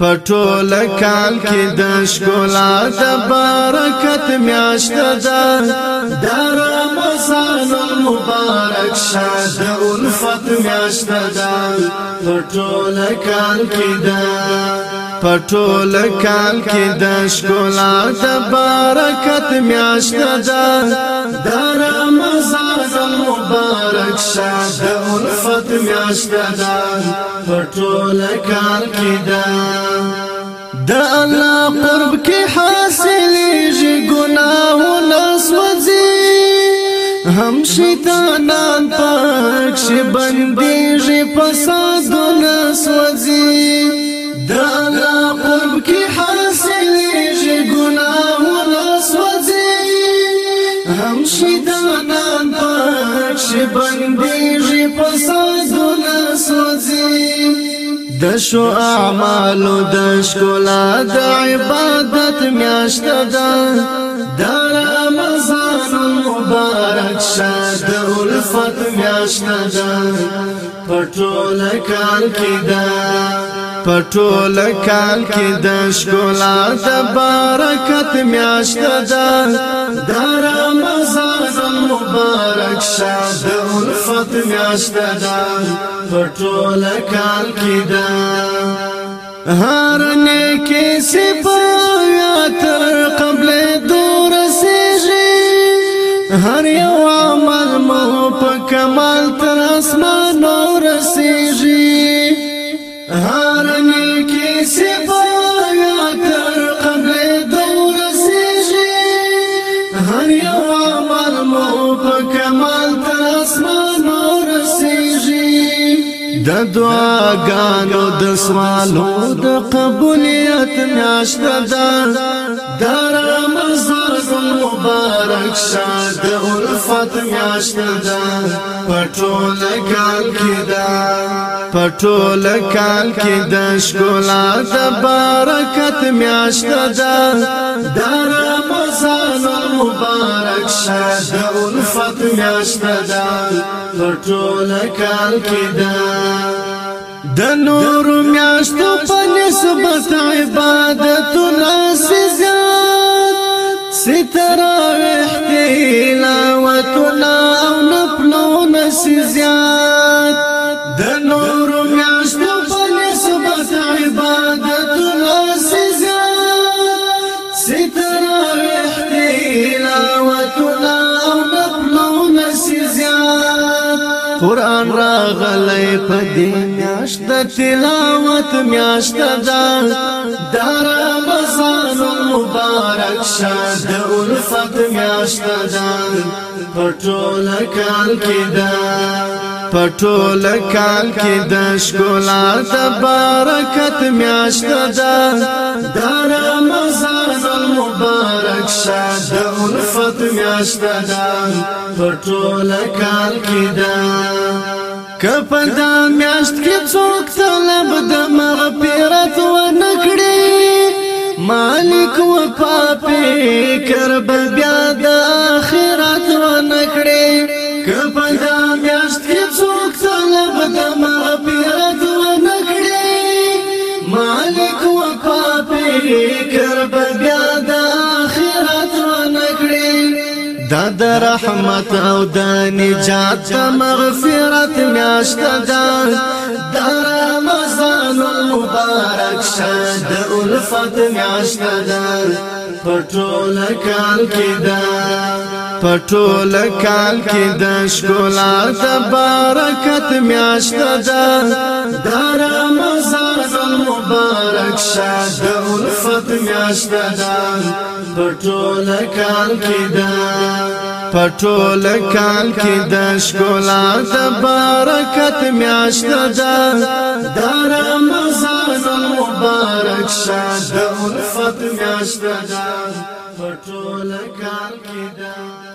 پټول کال کې د شګولا د برکت میاشت ده د رمضان مبارک شه د الفت میاشت ده پټول کال کې ده پټول کال کې د د برکت میاشت ده مبارک شاد الفت میاشت دا پټول کال کې دا د الله قرب کې حاصل ژ ګناه نس وځي هم شیطانان پک شي بندي زنان پاکش بندیږي په سازونه سوځي د شو اعمالو د شکولا د عبادت میاشت ده د رمضان مبارک شه د الفت میاشت ده پټول کال کې ده پټول کال کې د شکولا د برکت میاشت ده د رمضان مبارک شه د الفت میاشت ده پټول کال کې ده هر نیکی سپایا تر قبل دور سیجی هر یو عمل مو په کمال تر اسمان نور سیجی اسمان ورسیږي د دعاګانو د سوالو د قبولیت میاشته ده د رمضان مبارک شه د الفت میاشته ده پټول کال کې ده پټول کال کې د شکولا د برکت میاشته ده د رمضان شاد الفت میاشت دا ټول کال کې دا د نور میاشت په نسبت عبادت ناس زیات ستراوح تیلا قران راغلی په دې میاشت د تلاوت میاشت دا دار بزان مبارک شاد الفت میاشت دا پټول کال کې دا پټول کال کې د شکولات برکت میاشت دا دار مزان مبارک شه د الفت میاشت دا په ټول کال کې دا کپدا میاشت کې څوک طلب د مغفرت و نکړي مالک و پاپې کرب بیا د اخرت و نکړي کپدا میاشت کې څوک طلب د مغفرت دا د رحمت او د نجات د مغفرت میاشت دا د رمضان مبارک شه د الفت میاشت دا پټول کال کې دا پټول کال کې د شکولا د برکت میاشت دا د رمضان مبارک شه د سپت میاشت دا پټول کال کې دا پټول کال کې د شکولا د برکت میاشت دا د رمضان مبارک شاد الفت میاشت دا پټول کال کې دا